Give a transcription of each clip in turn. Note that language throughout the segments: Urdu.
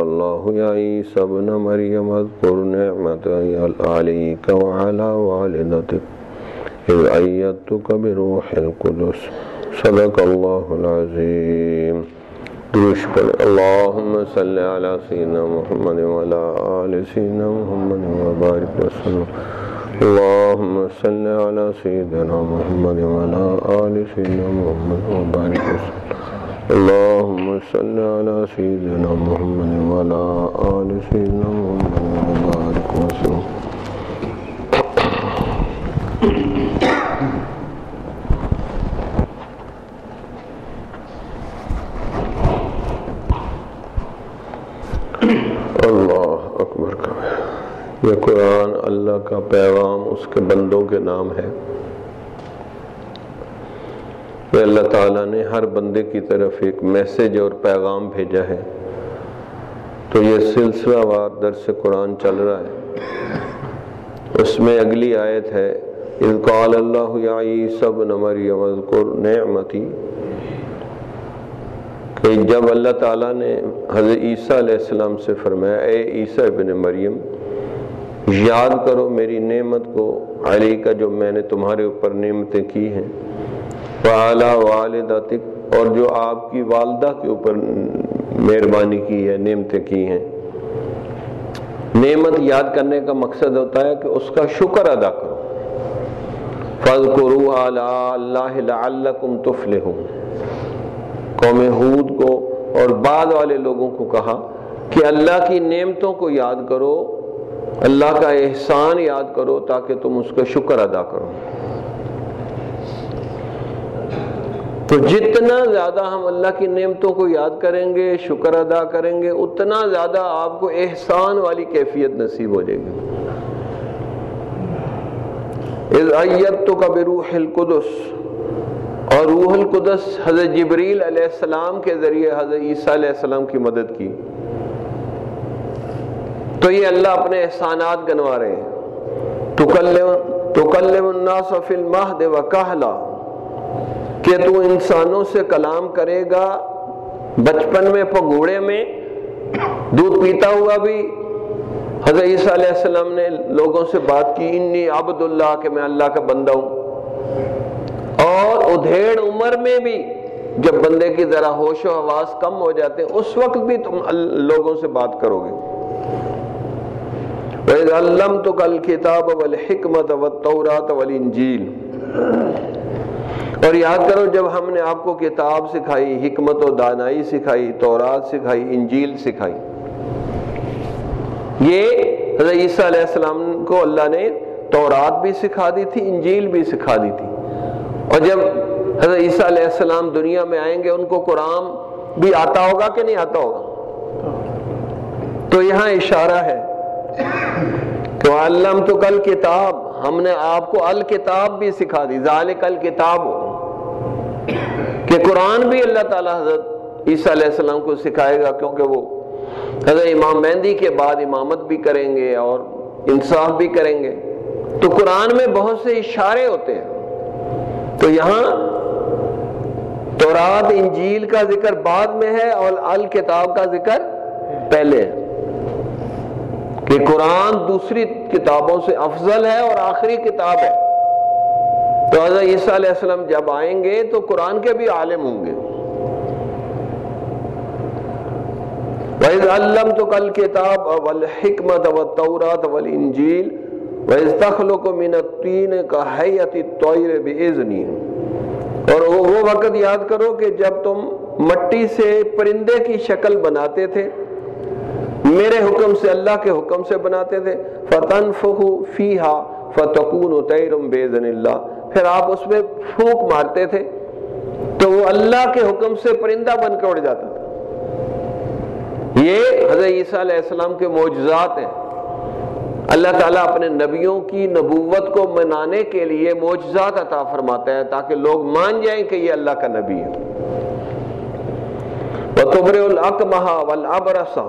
الله يا عيسى ابن مريم، اذكر نعمتي عليك وعلى والدتك، إذ أيدتك بروح القدس. صدق الله العظيم. دروش پر اللهم صل على سيدنا محمد وعلى آل سيدنا محمد وبارك وسلم. اللهم صل على سيدنا محمد وعلى آل سيدنا محمد وبارك وسلم. اللهم صل على سيدنا محمد وعلى آل سيدنا محمد وبارك وسلم. اللہ اکبر کا یہ قرآن اللہ کا پیغام اس کے بندوں کے نام ہے۔ کہ اللہ تعالیٰ نے ہر بندے کی طرف ایک میسج اور پیغام بھیجا ہے۔ تو یہ سلسلہ وار درس قرآن چل رہا ہے۔ اس میں اگلی آیت ہے اذقال اللہ یا عیسی بن مریم اذکر نعمتی کہ جب اللہ تعالیٰ نے حضرت عیسیٰ علیہ السلام سے فرمایا، اے عیسیٰ ابن مریم، یاد کرو میری نعمت کو علی کا جو میں نے تمہارے اوپر نعمتیں کی ہیں۔ وعلا والدتک اور جو آپ کی والدہ کے اوپر مہربانی کی ہے، نعمتیں کی ہیں۔ نعمت یاد کرنے کا مقصد ہوتا ہے کہ اس کا شکر ادا کرو۔ فَذْكُرُوا عَلَىٰ اللَّهِ لَعَلَّكُمْ تُفْلِحُونَ۔ قوم حود کو اور بعد والے لوگوں کو کہا کہ اللہ کی نعمتوں کو یاد کرو، اللہ کا احسان یاد کرو تاکہ تم اس کا شکر ادا کرو۔ تو جتنا زیادہ ہم اللہ کی نعمتوں کو یاد کریں گے، شکر ادا کریں گے، اتنا زیادہ آپ کو احسان والی کیفیت نصیب ہو جائے گی۔ تو کا بروح القدس، اور روح القدس حضرت جبریل علیہ السلام کے ذریعے حضرت عیسیٰ علیہ السلام کی مدد کی۔ تو یہ اللہ اپنے احسانات گنوا رہے ہیں۔ تکلم الناس فی المہد وکہلا۔ کہ تو انسانوں سے کلام کرے گا، بچپن میں پگوڑے میں، دودھ پیتا ہوا بھی۔ حضرت عیسیٰ علیہ السلام نے لوگوں سے بات کی، انی عبد اللہ کہ میں اللہ کا بندہ ہوں۔ اور ادھیڑ عمر میں بھی جب بندے کی ذرا ہوش و حواس کم ہو جاتے ہیں اس وقت بھی تم لوگوں سے بات کرو گے۔ وَإِذْ عَلَّمْتُكَ الْكِتَابَ وَالْحِكْمَةَ وَالتَّوْرَاةَ وَالْإِنْجِيلِ اور یاد کرو جب ہم نے آپ کو کتاب سکھائی، حکمت و دانائی سکھائی، تورات سکھائی، انجیل سکھائی۔ یہ حضرت عیسیٰ علیہ السلام کو اللہ نے تورات بھی سکھا دی تھی، انجیل بھی سکھا دی تھی۔ اور جب حضرت عیسیٰ علیہ السلام دنیا میں آئیں گے، ان کو قرآن بھی آتا ہوگا کہ نہیں آتا ہوگا؟ تو یہاں اشارہ ہے کہ علم تو کل کتاب ہم نے آپ کو الکتاب بھی سکھا دی ذالک الکتاب۔ کہ قرآن بھی اللہ تعالیٰ حضرت عیسیٰ علیہ السلام کو سکھائے گا کیونکہ وہ حضرت امام مہندی کے بعد امامت بھی کریں گے اور انصاف بھی کریں گے۔ تو قرآن میں بہت سے اشارے ہوتے ہیں۔ تو یہاں تورات، انجیل کا ذکر بعد میں ہے اور الکتاب کا ذکر پہلے ہے۔ کہ قرآن دوسری کتابوں سے افضل ہے اور آخری کتاب ہے۔ تو حضرت عیسیٰ علیہ السلام جب آئیں گے تو قرآن کے بھی عالم ہوں گے۔ وَإِذْ عَلَّمْتُكَ الْكِتَابَ وَالْحِكْمَةَ وَالتَّوْرَاةَ وَالْإِنْجِيلَ وَإِذْ تَخْلُقُ مِنَ الطِّينِ كَحَيَّةِ الطَّيْرِ بِإِذْنِهِ اور وہ وقت یاد کرو کہ جب تم مٹی سے پرندے کی شکل بناتے تھے، میرے حکم سے اللہ کے حکم سے بناتے تھے۔ فَتَنْفُخُ فِيهَا فَتَقُونُ تَيْرٌ بِإِذْنِ اللَّهِ پھر آپ اس میں پھونک مارتے تھے تو وہ اللہ کے حکم سے پرندہ بن کے اڑ جاتا تھا۔ یہ حضرت عیسیٰ علیہ السلام کے معجزات ہیں۔ اللہ تعالیٰ اپنے نبیوں کی نبوت کو منانے کے لیے معجزات عطا فرماتا ہے تاکہ لوگ مان جائیں کہ یہ اللہ کا نبی ہے۔ وَتُبْرِعُ الْأَقْمَحَ وَالْعَبْرَسَ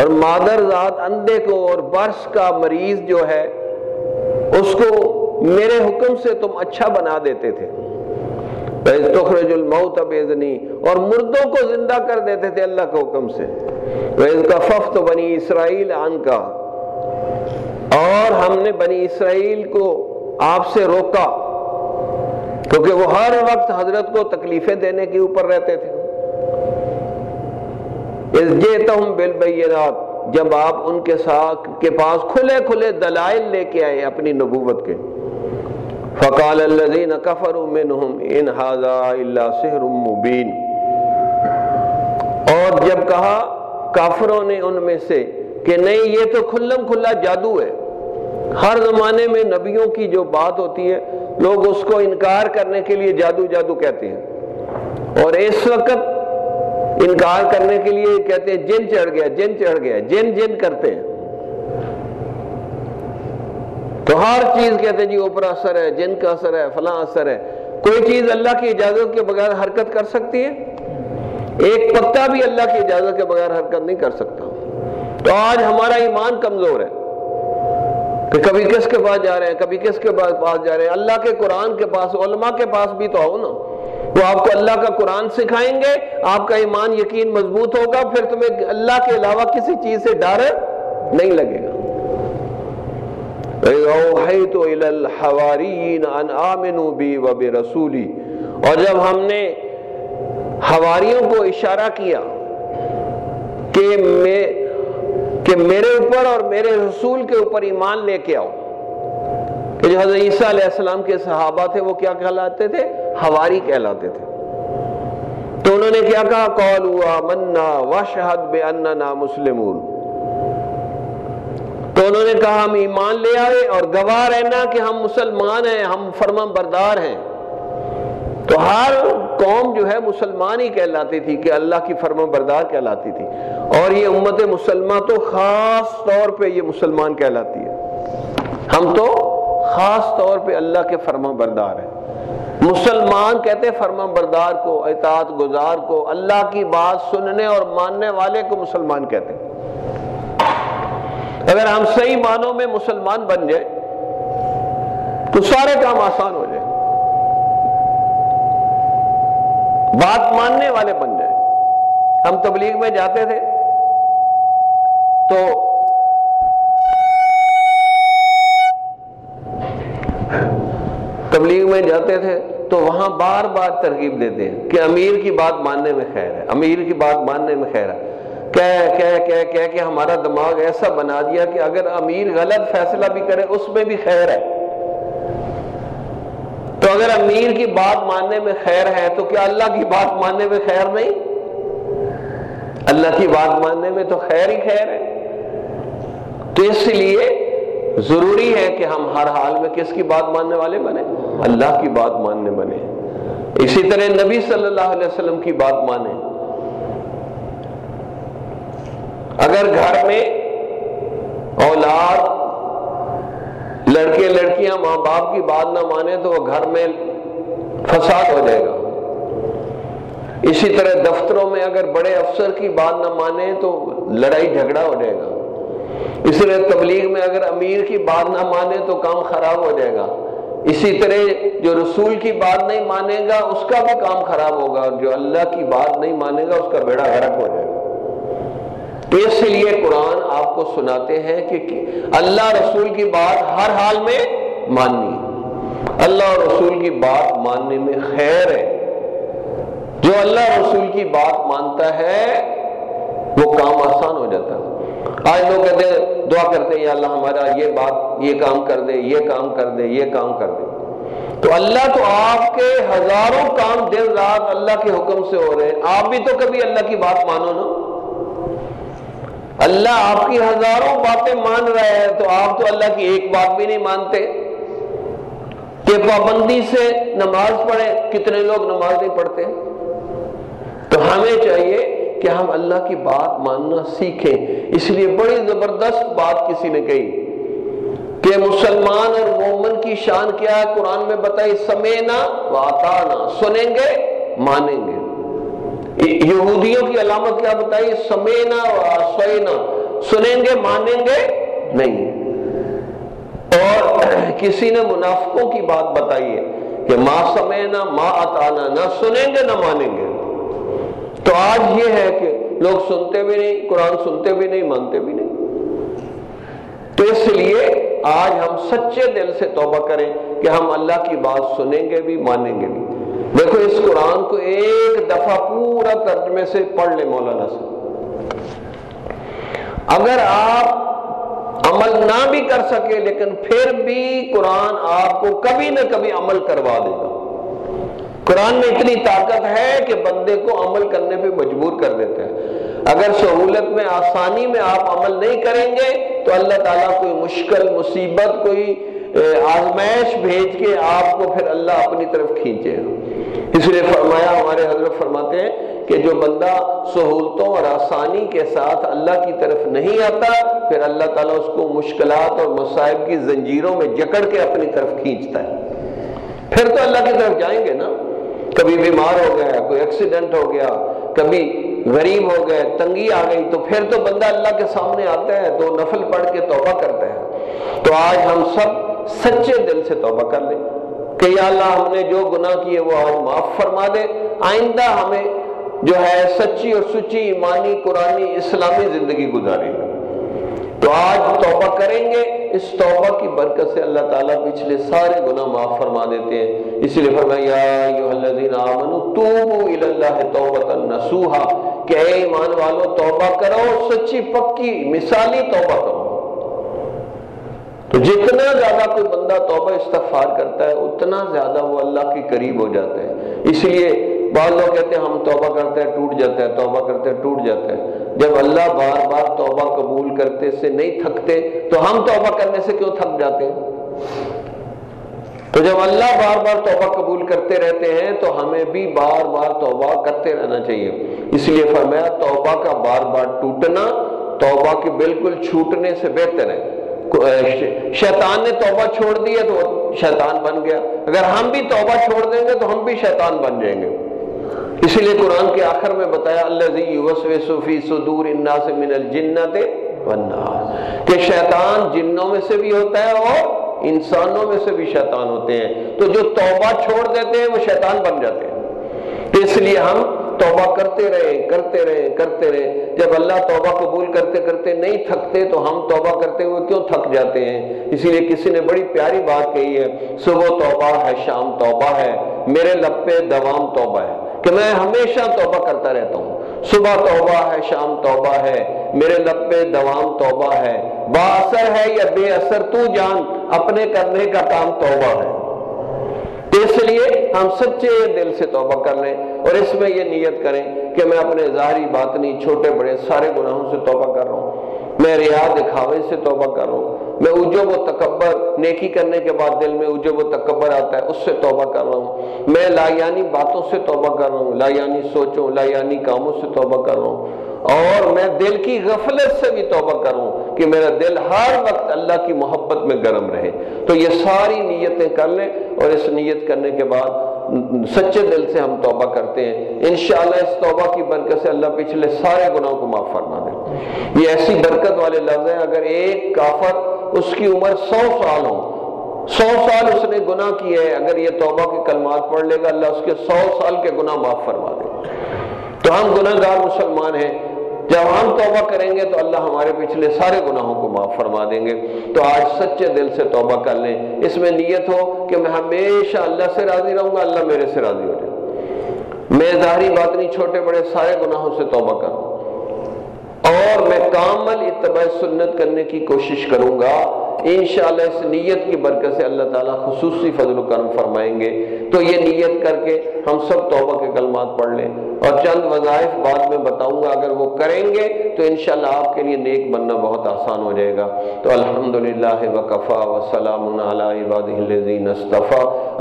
اور مادر ذات اندھے کو اور برس کا مریض جو ہے، اس کو میرے حکم سے تم اچھا بنا دیتے تھے۔ تخرج الموت بیزنی اور مردوں کو زندہ کر دیتے تھے اللہ کے حکم سے۔ ففت بنی اسرائیل عن کا اور ہم نے بنی اسرائیل کو آپ سے روکا، کیونکہ وہ ہر وقت حضرت کو تکلیفیں دینے کے اوپر رہتے تھے۔ جب آپ ان کے ساتھ کے پاس کھلے کھلے دلائل لے کے آئے اپنی نبوت کے۔ فقال الذين كفروا منهم ان هذا الا سحر مبين۔ اور جب کہا کافروں نے ان میں سے کہ نہیں، یہ تو کھلم کھلا جادو ہے۔ ہر زمانے میں نبیوں کی جو بات ہوتی ہے، لوگ اس کو انکار کرنے کے لیے جادو جادو کہتے ہیں۔ اور اس وقت انکار کرنے کے لیے کہتے ہیں، جن چڑھ گیا، جن چڑھ گیا، جن جن کرتے ہیں۔ تو ہر چیز کہتے ہیں جی اوپر اثر ہے، جن کا اثر ہے، فلاں اثر ہے۔ کوئی چیز اللہ کی اجازت کے بغیر حرکت کر سکتی ہے؟ ایک پتا بھی اللہ کی اجازت کے بغیر حرکت نہیں کر سکتا۔ تو آج ہمارا ایمان کمزور ہے کہ کبھی کس کے پاس جا رہے ہیں، کبھی کس کے پاس جا رہے ہیں۔ اللہ کے قرآن کے پاس، علماء کے پاس بھی تو آؤ نا۔ وہ آپ کو اللہ کا قرآن سکھائیں گے، آپ کا ایمان یقین مضبوط ہوگا، پھر تمہیں اللہ کے علاوہ کسی چیز سے ڈر نہیں لگے گا۔ اور جب ہم نے حواریوں کو اشارہ کیا کہ میں کہ میرے اوپر اور میرے رسول کے اوپر ایمان لے کے آؤ۔ کہ جو حضرت عیسیٰ علیہ السلام کے صحابہ تھے وہ کیا کہلاتے تھے؟ ہواری کہلاتے تھے۔ تو انہوں نے کیا کہا؟ قولوا منا واشہد بے اننا مسلمون۔ تو انہوں نے کہا ہم ایمان لے آئے اور گواہ رہنا کہ ہم مسلمان ہیں، ہم فرما بردار ہیں۔ تو ہر قوم جو ہے مسلمان ہی کہلاتی تھی کہ اللہ کی فرما بردار کہلاتی تھی۔ اور یہ امت مسلمہ تو خاص طور پہ یہ مسلمان کہلاتی ہے۔ ہم تو خاص طور پہ اللہ کے فرما بردار ہیں۔ مسلمان کہتے فرما بردار کو، اطاعت گزار کو، اللہ کی بات سننے اور ماننے والے کو مسلمان کہتے ہیں۔ اگر ہم صحیح معنوں میں مسلمان بن جائیں تو سارے کام آسان ہو جائیں۔ بات ماننے والے بن جائیں۔ ہم تبلیغ میں جاتے تھے تو تبلیغ میں جاتے تھے تو وہاں بار بار ترغیب دیتے ہیں کہ امیر کی بات ماننے میں خیر ہے، امیر کی بات ماننے میں خیر ہے۔ کہہ کہہ کہہ کہہ کہ ہمارا دماغ ایسا بنا دیا کہ اگر امیر غلط فیصلہ بھی کرے، اس میں بھی خیر ہے۔ تو اگر امیر کی بات ماننے میں خیر ہے، تو کیا اللہ کی بات ماننے میں خیر نہیں؟ اللہ کی بات ماننے میں تو خیر ہی خیر ہے۔ تو اس لیے ضروری ہے کہ ہم ہر حال میں کس کی بات ماننے والے بنے؟ اللہ کی بات ماننے بنے۔ اسی طرح نبی صلی اللہ علیہ وسلم کی بات مانے۔ اگر گھر میں اولاد لڑکے لڑکیاں ماں باپ کی بات نہ مانے تو وہ گھر میں فساد ہو جائے گا۔ اسی طرح دفتروں میں اگر بڑے افسر کی بات نہ مانے تو لڑائی جھگڑا ہو جائے گا۔ اسی طرح تبلیغ میں اگر امیر کی بات نہ مانے تو کام خراب ہو جائے گا۔ اسی طرح جو رسول کی بات نہیں مانے گا، اس کا بھی کام خراب ہوگا اور جو اللہ کی بات نہیں مانے گا، اس کا بیڑا غرق ہو جائے گا۔ تو اس لیے قرآن آپ کو سناتے ہیں کہ اللہ رسول کی بات ہر حال میں ماننی اللہ اور رسول کی بات ماننے میں خیر ہے۔ جو اللہ رسول کی بات مانتا ہے، وہ کام آسان ہو جاتا ہے۔ آج لوگ کہتے ہیں، دعا کرتے ہیں، یا اللہ ہمارا یہ بات، یہ کام کر دے، یہ کام کر دے، یہ کام کر دے۔ تو اللہ تو آپ کے ہزاروں کام دن رات اللہ کے حکم سے ہو رہے ہیں۔ آپ بھی تو کبھی اللہ کی بات مانو نا۔ اللہ آپ کی ہزاروں باتیں مان رہے ہیں تو آپ تو اللہ کی ایک بات بھی نہیں مانتے کہ پابندی سے نماز پڑھے کتنے لوگ نماز نہیں پڑھتے؟ تو ہمیں چاہیے کہ ہم اللہ کی بات ماننا سیکھیں۔ اس لیے بڑی زبردست بات کسی نے کہی کہ مسلمان اور مومن کی شان کیا ہے؟ قرآن میں بتائی، سمینا واتانا، سنیں گے، مانیں گے۔ یہودیوں کی علامت کیا بتائی؟ سمینا سوینا سنیں گے، مانیں گے؟ نہیں۔ اور کسی نے منافقوں کی بات بتائی ہے کہ ماں سمینا ماں اتانا نہ سنیں گے، نہ مانیں گے۔ تو آج یہ ہے کہ لوگ سنتے بھی نہیں، قرآن سنتے بھی نہیں، مانتے بھی نہیں۔ تو اس لیے آج ہم سچے دل سے توبہ کریں کہ ہم اللہ کی بات سنیں گے بھی، مانیں گے بھی۔ دیکھو اس قرآن کو ایک دفعہ پورا ترجمے سے پڑھ لیں مولانا سے اگر آپ عمل نہ بھی کر سکے لیکن پھر بھی قرآن آپ کو کبھی نہ کبھی عمل کروا دے گا۔ قرآن میں اتنی طاقت ہے کہ بندے کو عمل کرنے پہ مجبور کر دیتے ہیں۔ اگر سہولت میں آسانی میں آپ عمل نہیں کریں گے تو اللہ تعالیٰ کوئی مشکل، مصیبت، کوئی آزمائش بھیج کے آپ کو پھر اللہ اپنی طرف کھینچے اس لیے فرمایا، ہمارے حضرت فرماتے ہیں کہ جو بندہ سہولتوں اور آسانی کے ساتھ اللہ کی طرف نہیں آتا، پھر اللہ تعالیٰ اس کو مشکلات اور مصائب کی زنجیروں میں جکڑ کے اپنی طرف کھینچتا ہے۔ پھر تو اللہ کی طرف جائیں گے نا؟ کبھی بیمار ہو گیا، کوئی ایکسیڈنٹ ہو گیا، کبھی غریب ہو گئے، تنگی آ گئی، تو پھر تو بندہ اللہ کے سامنے آتا ہے، دو نفل پڑھ کے توبہ کرتا ہے۔ تو آج ہم سب سچے دل سے توبہ کر لیں۔ کہ یا اللہ ہم نے جو گناہ کیے وہ آج معاف فرما دے۔ آئندہ ہمیں جو ہے سچی اور سچی ایمانی قرآنی اسلامی زندگی گزارے تو آج توبہ کریں گے۔ اس توبہ کی برکت سے اللہ تعالیٰ پچھلے سارے گناہ معاف فرما دیتے ہیں۔ اس لیے فرمایا کہ اے ایمان والو، توبہ کرو، سچی پکی مثالی توبہ کرو۔ تو جتنا زیادہ کوئی بندہ توبہ استغفار کرتا ہے، اتنا زیادہ وہ اللہ کے قریب ہو جاتا ہے اس لیے بعض لوگ کہتے ہیں، ہم توبہ کرتے ہیں، ٹوٹ جاتے ہیں، توبہ کرتے ہیں، ٹوٹ جاتے ہیں۔ جب اللہ بار بار توبہ قبول کرتے سے نہیں تھکتے، تو ہم توبہ کرنے سے کیوں تھک جاتے ہیں؟ تو جب اللہ بار بار توبہ قبول کرتے رہتے ہیں، تو ہمیں بھی بار بار توبہ کرتے رہنا چاہیے۔ اس لیے فرمایا، توبہ کا بار بار ٹوٹنا، توبہ کے بالکل چھوٹنے سے بہتر ہے۔ شیطان نے توبہ چھوڑ دیا تو شیطان بن گیا۔ اگر ہم بھی توبہ چھوڑ دیں گے تو ہم بھی شیطان بن جائیں گے۔ اسی لیے قرآن کے آخر میں بتایا اللہ صدور من الجنت والناس۔ کہ شیطان جنوں میں سے بھی ہوتا ہے اور انسانوں میں سے بھی شیطان ہوتے ہیں۔ تو جو توبہ چھوڑ دیتے ہیں وہ شیطان بن جاتے ہیں۔ اس لیے ہم توبہ کرتے رہے کرتے رہے کرتے رہے۔ جب اللہ توبہ قبول کرتے کرتے نہیں تھکتے تو ہم توبہ کرتے ہوئے کیوں تھک جاتے ہیں؟ اسی لیے کسی نے بڑی پیاری بات کہی ہے، صبح توبہ ہے، شام توبہ ہے، میرے لب پہ دوام توبہ ہے۔ کہ میں ہمیشہ توبہ کرتا رہتا ہوں۔ صبح توبہ ہے، شام توبہ ہے، میرے لب پہ دوام توبہ ہے۔ با اثر ہے یا بے اثر تو جان، اپنے کرنے کا کام توبہ ہے۔ تو اس لیے ہم سچے دل سے توبہ کر لیں اور اس میں یہ نیت کریں کہ میں اپنے ظاہری باطنی چھوٹے بڑے سارے گناہوں سے توبہ کر رہا ہوں۔ میں ریا دکھاوے سے توبہ کر رہا ہوں۔ میں اجب و تکبر، نیکی کرنے کے بعد دل میں اجب و تکبر آتا ہے، اس سے توبہ کر رہا ہوں۔ میں لایانی باتوں سے توبہ کر رہا ہوں، لایانی سوچوں، لایانی کاموں سے توبہ کر رہا ہوں۔ اور میں دل کی غفلت سے بھی توبہ کروں کہ میرا دل ہر وقت اللہ کی محبت میں گرم رہے۔ تو یہ ساری نیتیں کر لیں اور اس نیت کرنے کے بعد سچے دل سے ہم توبہ کرتے ہیں۔ انشاءاللہ اس توبہ کی برکت سے اللہ پچھلے سارے گناہوں کو معاف فرما دے۔ یہ ایسی برکت والے لفظ ہیں، اگر ایک کافر اس کی عمر سو سال ہو، سو سال اس نے گناہ کیے ہیں، اگر یہ توبہ کے کلمات پڑھ لے گا، اللہ اس کے سو سال کے گناہ معاف فرما دے۔ تو ہم گناہ گار مسلمان ہیں جب ہم توبہ کریں گے تو اللہ ہمارے پچھلے سارے گناہوں کو معاف فرما دیں گے۔ تو آج سچے دل سے توبہ کر لیں۔ اس میں نیت ہو کہ میں ہمیشہ اللہ سے راضی رہوں گا، اللہ میرے سے راضی ہو جائے۔ میں ظاہری بات نہیں، چھوٹے بڑے سارے گناہوں سے توبہ کروں اور میں کامل اتباع سنت کرنے کی کوشش کروں گا۔ انشاءاللہ اس نیت کی برکت سے اللہ تعالیٰ خصوصی فضل و کرم فرمائیں گے۔ تو یہ نیت کر کے ہم سب توبہ کے کلمات پڑھ لیں۔ اور چند وظائف بعد میں بتاؤں گا، اگر وہ کریں گے تو انشاءاللہ آپ کے لیے نیک بننا بہت آسان ہو جائے گا۔ تو الحمد للہ وکفا وسلام علی الذین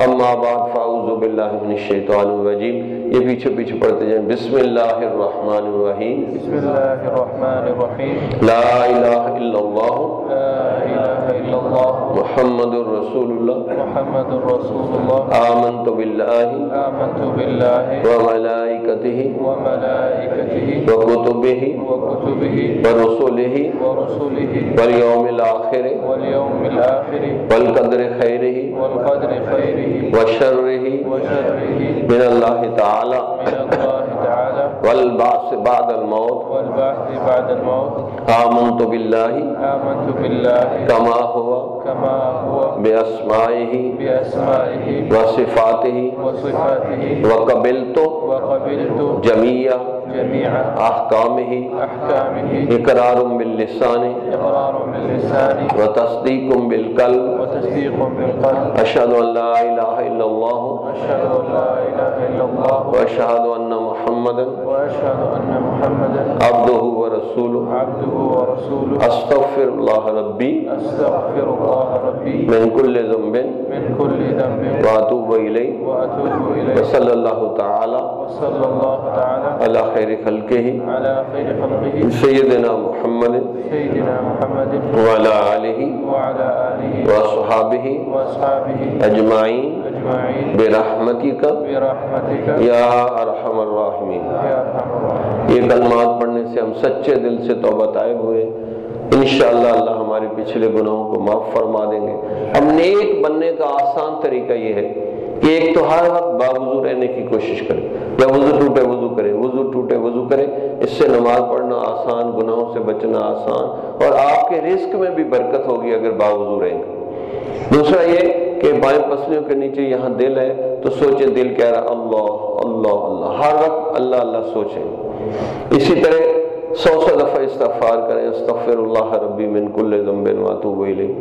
اما بعد فاعوذ باللہ من الشیطان الرجیم۔ یہ پیچھے پیچھے پڑھتے جائیں۔ بسم اللہ الرحمن الرحیم بسم اللہ الرحمن الرحیم لا الہ الا اللہ۔ لا الہ الا اللہ۔ محمد رسول اللہ محمد رسول اللہ آمنت باللہ۔ آمنت باللہ وكتبه وكتبه ورسله ورسله واليوم الآخر واليوم الآخر والقدر خيره والقدر خيره وشره وشره من الله تعالى من الله تعالى والبعث بعد الموت والبعث بعد الموت آمنت باللہ آمنت بالله کما ہوا كما هو بأسمائه بأسمائه وصفاته وصفاته وقبلت وقبلت جميع جميع اقرار باللسان باللسان وتصديق بالقلب وتصديق بالقلب اشهد ان لا اله الا الله أشهد أن لا إلا الله واشهد ان محمدا محمدا عبده ورسوله عبده ورسوله استغفر الله ربي أستغفر الله ربي من كل ذنب من كل ذنب إليه وصلى الله تعالى وصلى الله تعالى على خير خلقه على خير خلقه سيدنا محمد سيدنا محمد وعلى اله وعلى آله واصحابه وأصحابه اجمعين أجمعين برحمتك برحمتك یا ارحم الراحمین. يا أرحم الراحمين یہ کلمات پڑھنے سے ہم سچے دل سے توبہ طائب ہوئے. انشاءاللہ اللہ ہمارے پچھلے گناہوں کو معاف فرما دیں گے. ہم نیک بننے کا آسان طریقہ یہ ہے کہ ایک تو ہر وقت باوضو رہنے کی کوشش کرے، یا وضو ٹوٹے، وضو کرے، وضو ٹوٹے، وضو کرے، اس سے نماز پڑھنا آسان، گناہوں سے بچنا آسان، اور آپ کے رزق میں بھی برکت ہوگی اگر باوضو رہیں گے۔ دوسرا یہ کہ بائیں پسلیوں کے نیچے یہاں دل ہے، تو سوچیں دل کہہ رہا اللہ اللہ اللہ، ہر وقت اللہ اللہ سوچیں اسی طرح سو سو دفعہ استغفار کریں، استغفر اللہ ربی من کل ذنب واتوب الیہ۔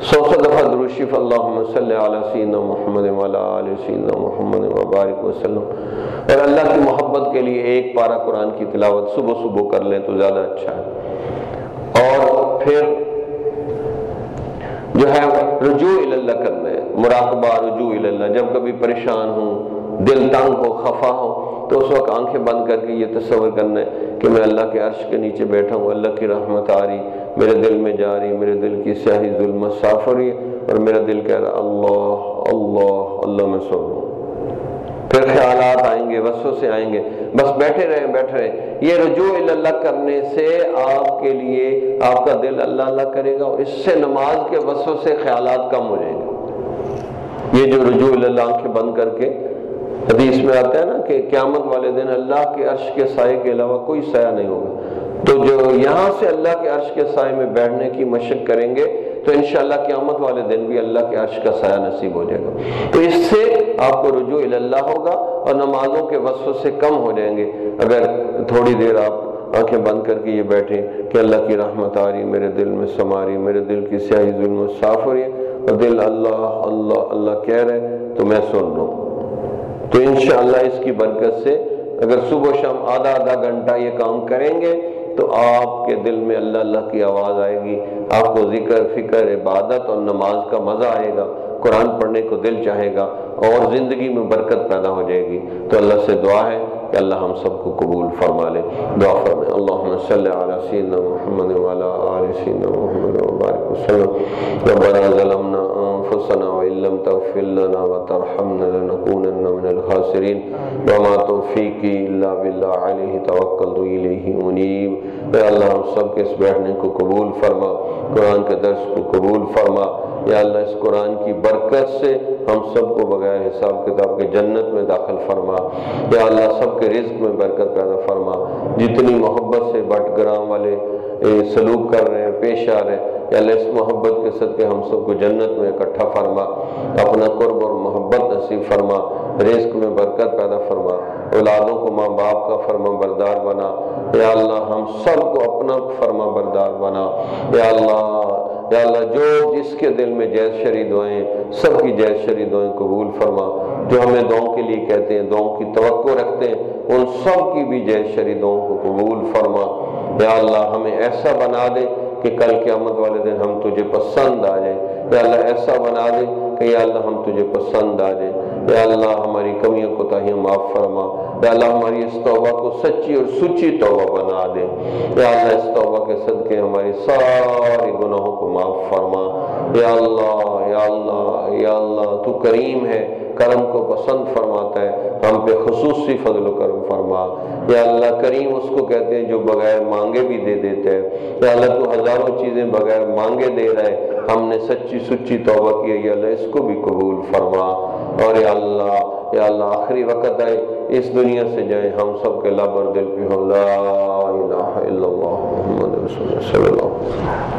سو سو دفعہ درود شریف، اللہم صلی علی سیدنا محمد وعلی آل سیدنا محمد وبارک وسلم۔ اور اللہ کی محبت کے لیے ایک پارہ قرآن کی تلاوت صبح صبح کر لیں تو زیادہ اچھا ہے۔ اور پھر جو ہے رجوع اللہ کرنا ہے، مراقبہ، رجوع اللہ۔ جب کبھی پریشان ہوں، دل تنگ ہو خفا ہو، تو اس وقت آنکھیں بند کر کے یہ تصور کرنا ہے کہ میں اللہ کے عرش کے نیچے بیٹھا ہوں، اللہ کی رحمت آ رہی، میرے دل میں جا رہی، میرے دل کی سیاہی ظلم صاف ہو رہی ہے اور میرا دل کہہ رہا اللہ اللہ اللہ میں سن لوں پھر خیالات آئیں گے وسو سے آئیں گے۔ بس بیٹھے رہیں بیٹھے رہیں۔ یہ رجوع اللہ کرنے سے آپ کے لیے آپ کا دل اللہ اللہ کرے گا اور اس سے نماز کے وسو سے خیالات کم ہو جائیں گے۔ یہ جو رجوع اللہ آنکھیں بند کر کے حدیث میں آتا ہے نا کہ قیامت والے دن اللہ کے عرش کے سائے کے علاوہ کوئی سایہ نہیں ہوگا۔ تو جو یہاں سے اللہ کے عرش کے سائے میں بیٹھنے کی مشق کریں گے، تو انشاءاللہ قیامت والے دن بھی اللہ کے عرش کا سایہ نصیب ہو جائے گا۔ تو اس سے آپ کو رجوع اللہ ہوگا اور نمازوں کے وصف سے کم ہو جائیں گے۔ اگر تھوڑی دیر آپ آنکھیں بند کر کے یہ بیٹھیں کہ اللہ کی رحمت آ رہی میرے دل میں سما رہی میرے دل کی سیاہی ظلم صاف ہو رہی ہے اور دل اللہ اللہ اللہ کہہ رہے تو میں سن لوں۔ تو انشاءاللہ اس کی برکت سے اگر صبح و شام آدھا آدھا گھنٹہ یہ کام کریں گے تو آپ کے دل میں اللہ اللہ کی آواز آئے گی، آپ کو ذکر، فکر، عبادت اور نماز کا مزہ آئے گا، قرآن پڑھنے کو دل چاہے گا اور زندگی میں برکت پیدا ہو جائے گی۔ تو اللہ سے دعا ہے کہ اللہ ہم سب کو قبول فرما لے۔ دعا فرمائے، اللہم صلی علی سیدنا محمد وعلا آل سیدنا محمد وبارک وسلم۔ ربنا ظلمنا انفسنا لم تغفر لنا وترحمنا لنكونن من الخاسرين. وما توفیقی الا باللہ علیہ توکلت الیہ منیب. اے اللہ، ہم سب کے اس بیٹھنے کو قبول فرما، قرآن کے درس کو قبول فرما. یا اللہ، اس قرآن کی برکت سے ہم سب کو بغیر حساب کتاب کے جنت میں داخل فرما. یا اللہ، سب کے رزق میں برکت پیدا فرما. جتنی محبت سے بٹ گرام والے سلوک کر رہے ہیں، پیش آ رہے ہیں یا اللہ اس محبت کے صدقے ہم سب کو جنت میں اکٹھا فرما، اپنا قرب اور محبت نصیب فرما، رزق میں برکت پیدا فرما، اولادوں کو ماں باپ کا فرما بردار بنا۔ یا اللہ، ہم سب کو اپنا فرما بردار بنا۔ یا اللہ یا اللہ، جو جس کے دل میں جیز شری دعائیں سب کی جیز شری دعائیں قبول فرما۔ جو ہمیں دعاؤں کے لیے کہتے ہیں، دعاؤں کی توقع رکھتے ہیں، ان سب کی بھی جیز شری دعاؤں کو قبول فرما۔ یا اللہ، ہمیں ایسا بنا دے کہ کل قیامت والے دن ہم تجھے پسند آ جائیں۔ یا اللہ ایسا بنا دے کہ یا اللہ ہم تجھے پسند آ جائیں۔ یا اللہ ہماری کمیوں کو تاہی معاف فرما۔ یا اللہ ہماری اس توبہ کو سچی اور سچی توبہ بنا دے۔ یا اللہ اس توبہ کے صدقے ہماری ساری گناہوں کو معاف فرما۔ یا اللہ یا اللہ یا اللہ، تو کریم ہے۔ کرم کو پسند فرماتا ہے، ہم پہ خصوصی فضل و کرم فرما۔ یا اللہ کریم اس کو کہتے ہیں جو بغیر مانگے بھی دے دیتا ہے۔ یا اللہ تو ہزاروں چیزیں بغیر مانگے دے رہے ہم نے سچی سچی توبہ کی ہے۔ یا اللہ اس کو بھی قبول فرما۔ اور یا اللہ یا اللہ آخری وقت آئے، اس دنیا سے جائیں۔ ہم سب کے لبر دل پہ ہم لا الہ الا اللہ محمد رسول اللہ